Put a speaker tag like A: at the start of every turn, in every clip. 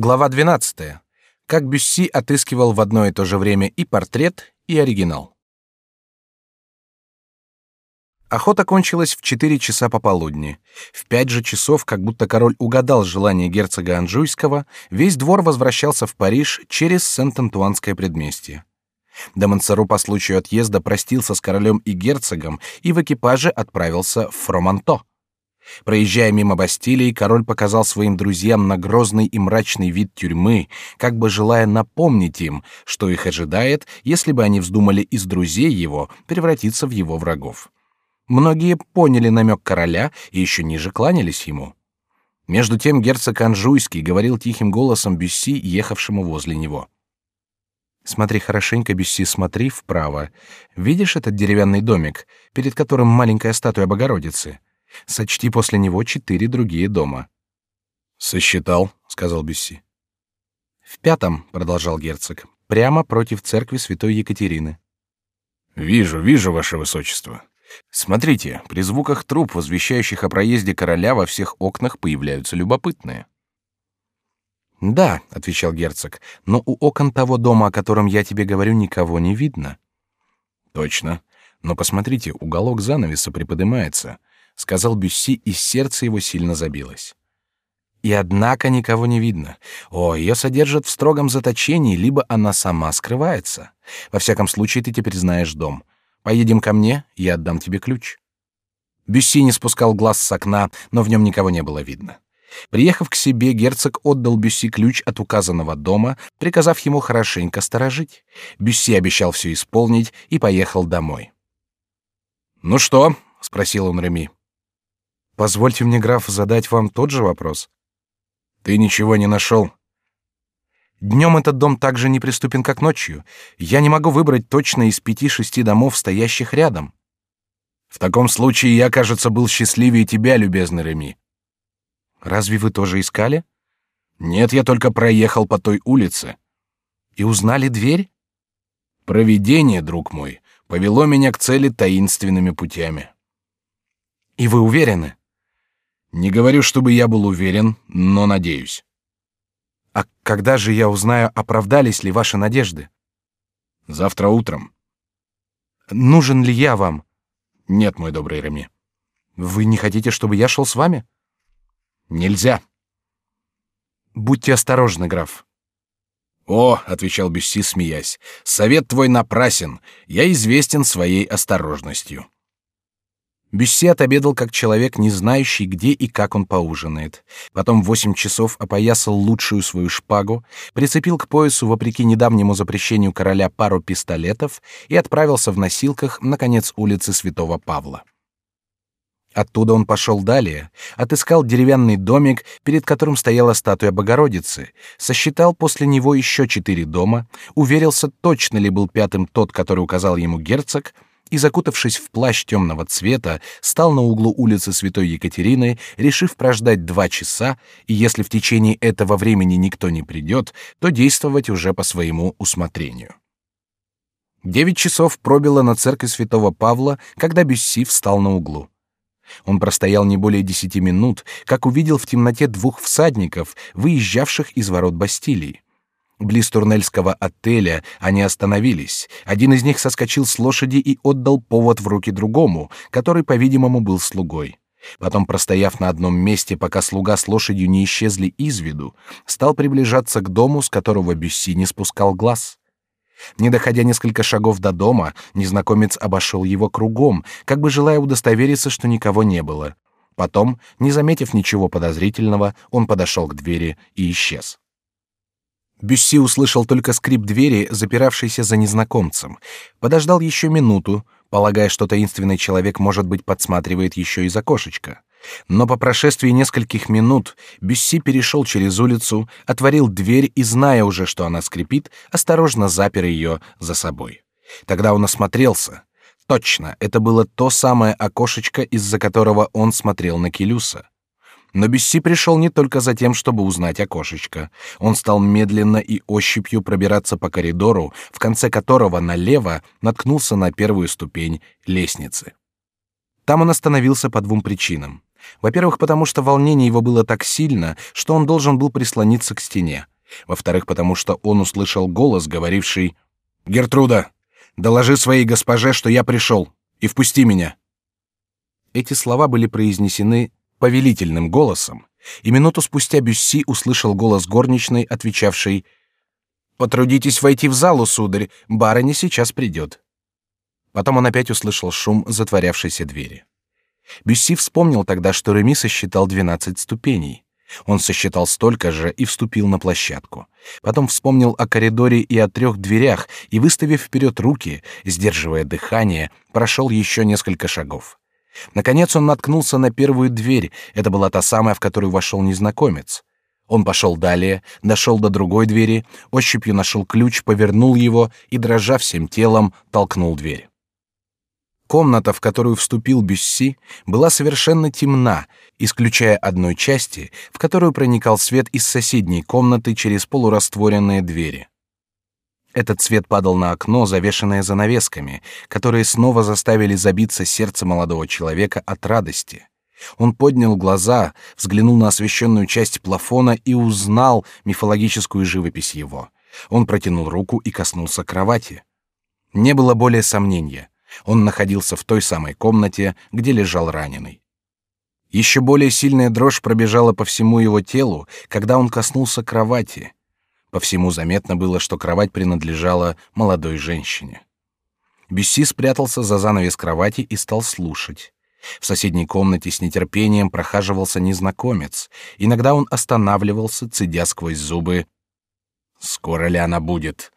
A: Глава 12. Как Бюсси отыскивал в одно и то же время и портрет, и оригинал. Охота кончилась в четыре часа пополудни. В пять же часов, как будто король угадал желание герцога Анжуйского, весь двор возвращался в Париж через Сент-Антуанское предместье. Де Монсоро по случаю отъезда простился с королем и герцогом и в экипаже отправился в Фроманто. Проезжая мимо Бастилии, король показал своим друзьям на грозный и мрачный вид тюрьмы, как бы желая напомнить им, что их ожидает, если бы они вздумали из друзей его превратиться в его врагов. Многие поняли намек короля и еще ниже кланялись ему. Между тем герцог Анжуйский говорил тихим голосом Бюсси, ехавшему возле него. «Смотри хорошенько, Бюсси, смотри вправо. Видишь этот деревянный домик, перед которым маленькая статуя Богородицы?» Сочти после него четыре другие дома.
B: Сосчитал, сказал Бюсси.
A: В пятом, продолжал герцог, прямо против церкви святой Екатерины.
B: Вижу, вижу, ваше высочество. Смотрите, при звуках труп, возвещающих о проезде короля, во всех окнах появляются любопытные.
A: Да, отвечал герцог, но у окон того дома, о котором я тебе говорю, никого не видно.
B: Точно. Но посмотрите, уголок занавеса приподнимается сказал Бюсси, и сердце его сильно забилось.
A: И однако никого не видно. О, ее содержат в строгом заточении, либо она сама скрывается. Во всяком случае, ты теперь знаешь дом. Поедем ко мне, я отдам тебе ключ. Бюсси не спускал глаз с окна, но в нем никого не было видно. Приехав к себе, герцог отдал Бюсси ключ от указанного дома, приказав ему хорошенько сторожить. Бюсси обещал все исполнить и поехал домой.
B: Ну что? спросил он Реми.
A: Позвольте мне, граф, задать вам тот же вопрос.
B: Ты ничего не нашел?
A: Днем этот дом так же неприступен, как ночью. Я не могу выбрать точно из пяти-шести домов, стоящих рядом.
B: В таком случае я, кажется, был счастливее тебя, любезный Реми.
A: Разве вы тоже искали?
B: Нет, я только проехал по той улице.
A: И узнали дверь?
B: Провидение, друг мой, повело меня к цели таинственными путями.
A: И вы уверены?
B: Не говорю, чтобы я был уверен, но надеюсь.
A: А когда же я узнаю, оправдались ли ваши надежды?
B: Завтра утром.
A: Нужен ли я вам?
B: Нет, мой добрый Реми.
A: Вы не хотите, чтобы я шел с вами?
B: Нельзя.
A: Будьте осторожны, граф.
B: О, отвечал Бюсси, смеясь, совет твой напрасен. Я известен своей осторожностью.
A: Бюсси отобедал как человек, не знающий, где и как он поужинает. Потом в восемь часов опоясал лучшую свою шпагу, прицепил к поясу, вопреки недавнему запрещению короля, пару пистолетов и отправился в носилках на конец улицы Святого Павла. Оттуда он пошел далее, отыскал деревянный домик, перед которым стояла статуя Богородицы, сосчитал после него еще четыре дома, уверился, точно ли был пятым тот, который указал ему герцог, и, закутавшись в плащ темного цвета, стал на углу улицы Святой Екатерины, решив прождать два часа, и если в течение этого времени никто не придет, то действовать уже по своему усмотрению. Девять часов пробило на церкви Святого Павла, когда Бюсси встал на углу. Он простоял не более десяти минут, как увидел в темноте двух всадников, выезжавших из ворот Бастилии. Близ Турнельского отеля они остановились. Один из них соскочил с лошади и отдал повод в руки другому, который, по-видимому, был слугой. Потом, простояв на одном месте, пока слуга с лошадью не исчезли из виду, стал приближаться к дому, с которого Бюсси не спускал глаз. Не доходя несколько шагов до дома, незнакомец обошел его кругом, как бы желая удостовериться, что никого не было. Потом, не заметив ничего подозрительного, он подошел к двери и исчез. Бюсси услышал только скрип двери, запиравшейся за незнакомцем. Подождал еще минуту, полагая, что таинственный человек, может быть, подсматривает еще из окошечка. Но по прошествии нескольких минут Бюсси перешел через улицу, отворил дверь и, зная уже, что она скрипит, осторожно запер ее за собой. Тогда он осмотрелся. Точно, это было то самое окошечко, из-за которого он смотрел на Келюса. Но Бюсси пришел не только за тем, чтобы узнать окошечко. Он стал медленно и ощупью пробираться по коридору, в конце которого налево наткнулся на первую ступень лестницы. Там он остановился по двум причинам. Во-первых, потому что волнение его было так сильно, что он должен был прислониться к стене. Во-вторых, потому что он услышал голос, говоривший «Гертруда, доложи своей госпоже, что я пришел, и впусти меня». Эти слова были произнесены повелительным голосом, и минуту спустя Бюсси услышал голос горничной, отвечавшей «Потрудитесь войти в залу, сударь, барыня сейчас придет». Потом он опять услышал шум затворявшейся двери. Бюсси вспомнил тогда, что Реми сосчитал двенадцать ступеней. Он сосчитал столько же и вступил на площадку. Потом вспомнил о коридоре и о трех дверях и, выставив вперед руки, сдерживая дыхание, прошел еще несколько шагов. Наконец он наткнулся на первую дверь. Это была та самая, в которую вошел незнакомец. Он пошел далее, дошел до другой двери, ощупью нашел ключ, повернул его и, дрожа всем телом, толкнул дверь. Комната, в которую вступил Бюсси, была совершенно темна, исключая одной части, в которую проникал свет из соседней комнаты через полурастворенные двери. Этот свет падал на окно, завешенное занавесками, которые снова заставили забиться сердце молодого человека от радости. Он поднял глаза, взглянул на освещенную часть плафона и узнал мифологическую живопись его. Он протянул руку и коснулся кровати. Не было более сомнения. Он находился в той самой комнате, где лежал раненый. Еще более сильная дрожь пробежала по всему его телу, когда он коснулся кровати. По всему заметно было, что кровать принадлежала молодой женщине. Бюсси спрятался за занавес кровати и стал слушать. В соседней комнате с нетерпением прохаживался незнакомец. Иногда он останавливался, цедя сквозь зубы. «Скоро ли она будет?»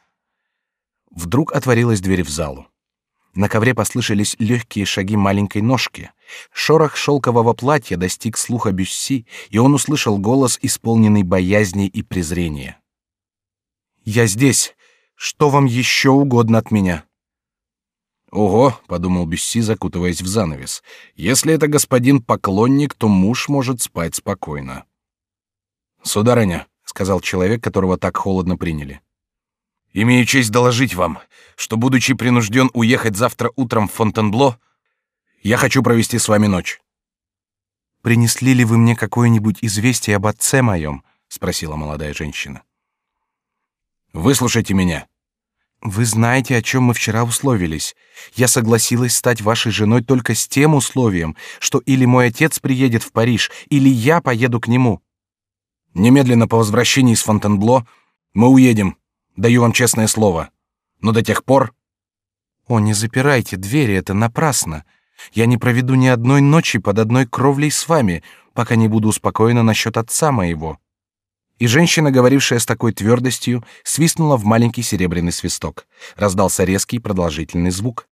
A: Вдруг отворилась дверь в залу. На ковре послышались легкие шаги маленькой ножки. Шорох шелкового платья достиг слуха Бюсси, и он услышал голос, исполненный боязни и презрения. «Я здесь. Что вам еще угодно от меня?»
B: «Ого», — подумал Бюсси, закутываясь в занавес, — «если это господин поклонник, то муж может спать спокойно». «Сударыня», — сказал человек, которого так холодно приняли, Имею честь доложить вам, что, будучи принужден уехать завтра утром в Фонтенбло, я хочу провести с вами ночь.
A: Принесли ли вы мне какое-нибудь известие об отце моем? – спросила молодая женщина.
B: Выслушайте меня.
A: Вы знаете, о чем мы вчера условились. Я согласилась стать вашей женой только с тем условием, что или мой отец приедет в Париж, или я поеду к нему.
B: Немедленно по возвращении из Фонтенбло мы уедем. Даю вам честное слово. Но до тех пор...
A: О, не запирайте двери, это напрасно. Я не проведу ни одной ночи под одной кровлей с вами, пока не буду успокоена насчет отца моего. И женщина, говорившая с такой твердостью, свистнула в маленький серебряный свисток. Раздался резкий продолжительный звук.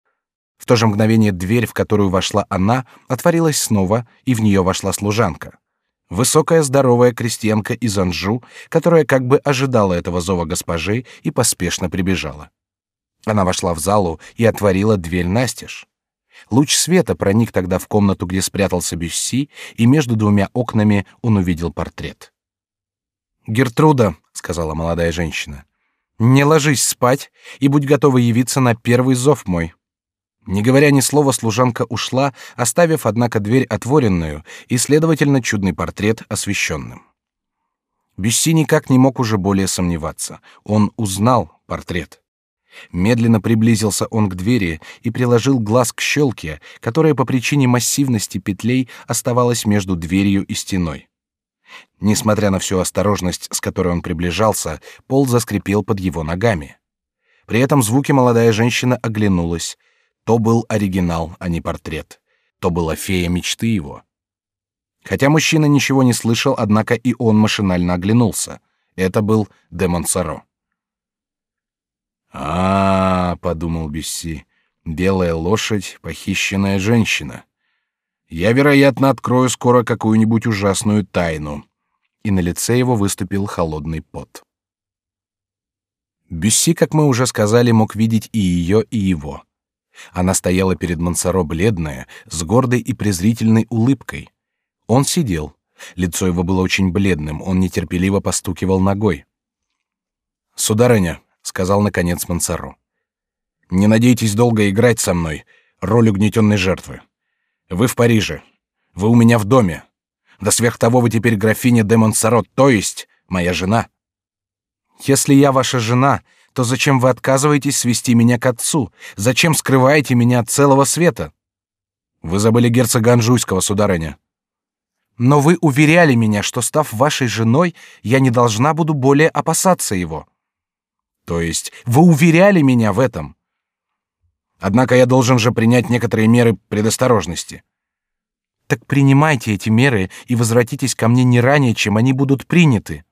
A: В то же мгновение дверь, в которую вошла она, отворилась снова, и в нее вошла служанка. Высокая здоровая крестьянка из Анжу, которая как бы ожидала этого зова госпожи и поспешно прибежала. Она вошла в залу и отворила дверь настежь. Луч света проник тогда в комнату, где спрятался Бюсси, и между двумя окнами он увидел портрет. «Гертруда», — сказала молодая женщина, — «не ложись спать и будь готова явиться на первый зов мой». Не говоря ни слова, служанка ушла, оставив, однако, дверь отворенную и, следовательно, чудный портрет освещенным. Бюсси никак не мог уже более сомневаться. Он узнал портрет. Медленно приблизился он к двери и приложил глаз к щелке, которая по причине массивности петлей оставалась между дверью и стеной. Несмотря на всю осторожность, с которой он приближался, пол заскрипел под его ногами. При этом звуке молодая женщина оглянулась, то был оригинал, а не портрет. То была фея мечты его. Хотя мужчина ничего не слышал, однако и он машинально оглянулся. Это был де Монсоро.
B: А, -а, подумал Бесси, белая лошадь, похищенная женщина. Я, вероятно, открою скоро какую-нибудь ужасную тайну.
A: И на лице его выступил холодный пот. Бюсси, как мы уже сказали, мог видеть и ее, и его. Она стояла перед Мансаро бледная, с гордой и презрительной улыбкой. Он сидел. Лицо его было очень бледным, он нетерпеливо постукивал ногой.
B: «Сударыня», — сказал наконец Мансаро, — «не надейтесь долго играть со мной роль угнетенной жертвы. Вы в Париже. Вы у меня в доме. Да сверх того вы теперь графиня де Монсорот, то есть моя жена.
A: Если я ваша жена, то зачем вы отказываетесь свести меня к отцу? Зачем скрываете меня от целого света?
B: Вы забыли герцога Анжуйского, сударыня.
A: Но вы уверяли меня, что став вашей женой, я не должна буду более опасаться его.
B: То есть вы уверяли меня в этом? Однако я должен же принять некоторые меры предосторожности.
A: Так принимайте эти меры и возвратитесь ко мне не ранее, чем они будут приняты.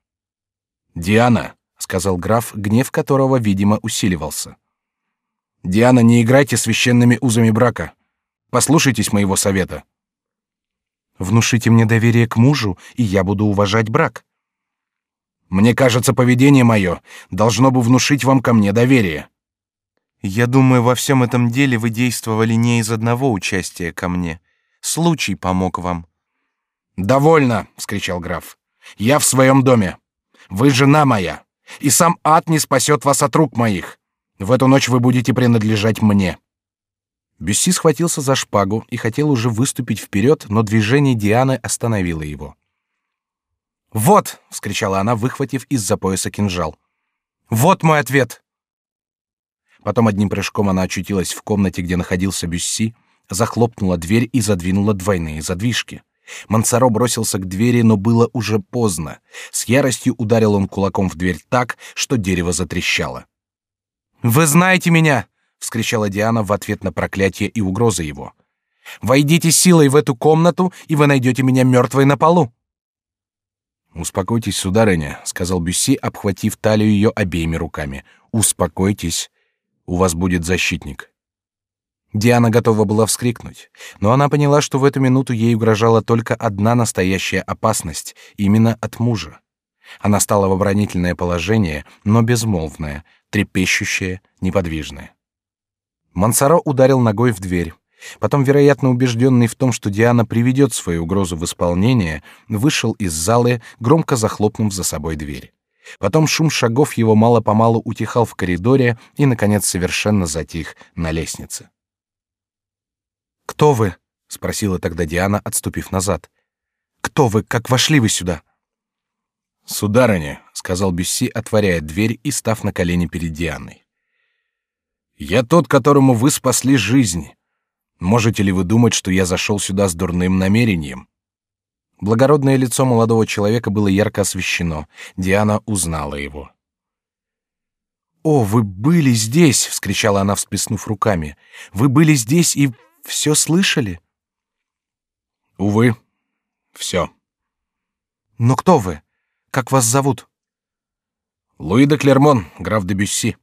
B: Диана, сказал граф, гнев которого, видимо, усиливался. Диана, не играйте священными узами брака. Послушайтесь моего совета.
A: Внушите мне доверие к мужу, и я буду уважать брак.
B: Мне кажется, поведение мое должно бы внушить вам ко мне доверие.
A: Я думаю, во всем этом деле вы действовали не из одного участия ко мне. Случай помог вам.
B: Довольно, вскричал граф. Я в своем доме. Вы жена моя, и сам ад не спасет вас от рук моих. В эту ночь вы будете принадлежать мне.
A: Бюсси схватился за шпагу и хотел уже выступить вперед, но движение Дианы остановило его. Вот, вскричала она, выхватив из-за пояса кинжал. Вот мой ответ. Потом одним прыжком она очутилась в комнате, где находился Бюсси, захлопнула дверь и задвинула двойные задвижки. Мансаро бросился к двери, но было уже поздно. С яростью ударил он кулаком в дверь так, что дерево затрещало. Вы знаете меня, вскричала Диана в ответ на проклятие и угрозы его. Войдите силой в эту комнату, и вы найдете меня мертвой на полу.
B: Успокойтесь, сударыня, сказал Бюсси, обхватив талию ее обеими руками. Успокойтесь, у вас будет защитник.
A: Диана готова была вскрикнуть, но она поняла, что в эту минуту ей угрожала только одна настоящая опасность, именно от мужа. Она стала в оборонительное положение, но безмолвное, трепещущее, неподвижное. Мансаро ударил ногой в дверь. Потом, вероятно, убежденный в том, что Диана приведет свою угрозу в исполнение, вышел из залы, громко захлопнув за собой дверь. Потом шум шагов его мало-помалу утихал в коридоре и, наконец, совершенно затих на лестнице. «Кто вы?» — спросила тогда Диана, отступив назад. «Кто вы? Как вошли вы сюда?»
B: «Сударыня», — сказал Бюсси, отворяя дверь и став на колени перед Дианой. «Я тот, которому вы спасли жизнь. Можете ли вы думать, что я зашел сюда с дурным намерением?»
A: Благородное лицо молодого человека было ярко освещено. Диана узнала его. «О, вы были здесь!» — вскричала она, всплеснув руками. «Вы были здесь и все слышали?»
B: «Увы, все».
A: «Но кто вы? Как вас зовут?»
B: «Луи де Клермон, граф де Бюсси».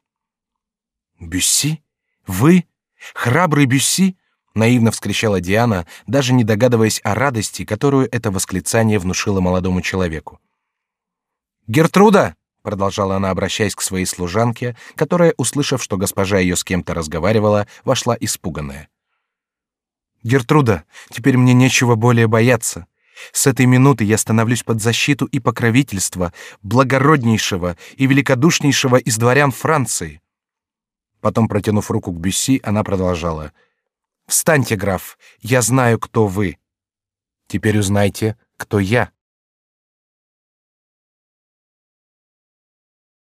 A: «Бюсси? Вы? Храбрый Бюсси?» Наивно вскричала Диана, даже не догадываясь о радости, которую это восклицание внушило молодому человеку. Гертруда, продолжала она, обращаясь к своей служанке, которая, услышав, что госпожа ее с кем-то разговаривала, вошла испуганная. Гертруда, теперь мне нечего более бояться. С этой минуты я становлюсь под защиту и покровительство благороднейшего и великодушнейшего из дворян Франции. Потом, протянув руку к Бюсси, она продолжала: Встаньте, граф, я знаю, кто вы. Теперь узнайте, кто я.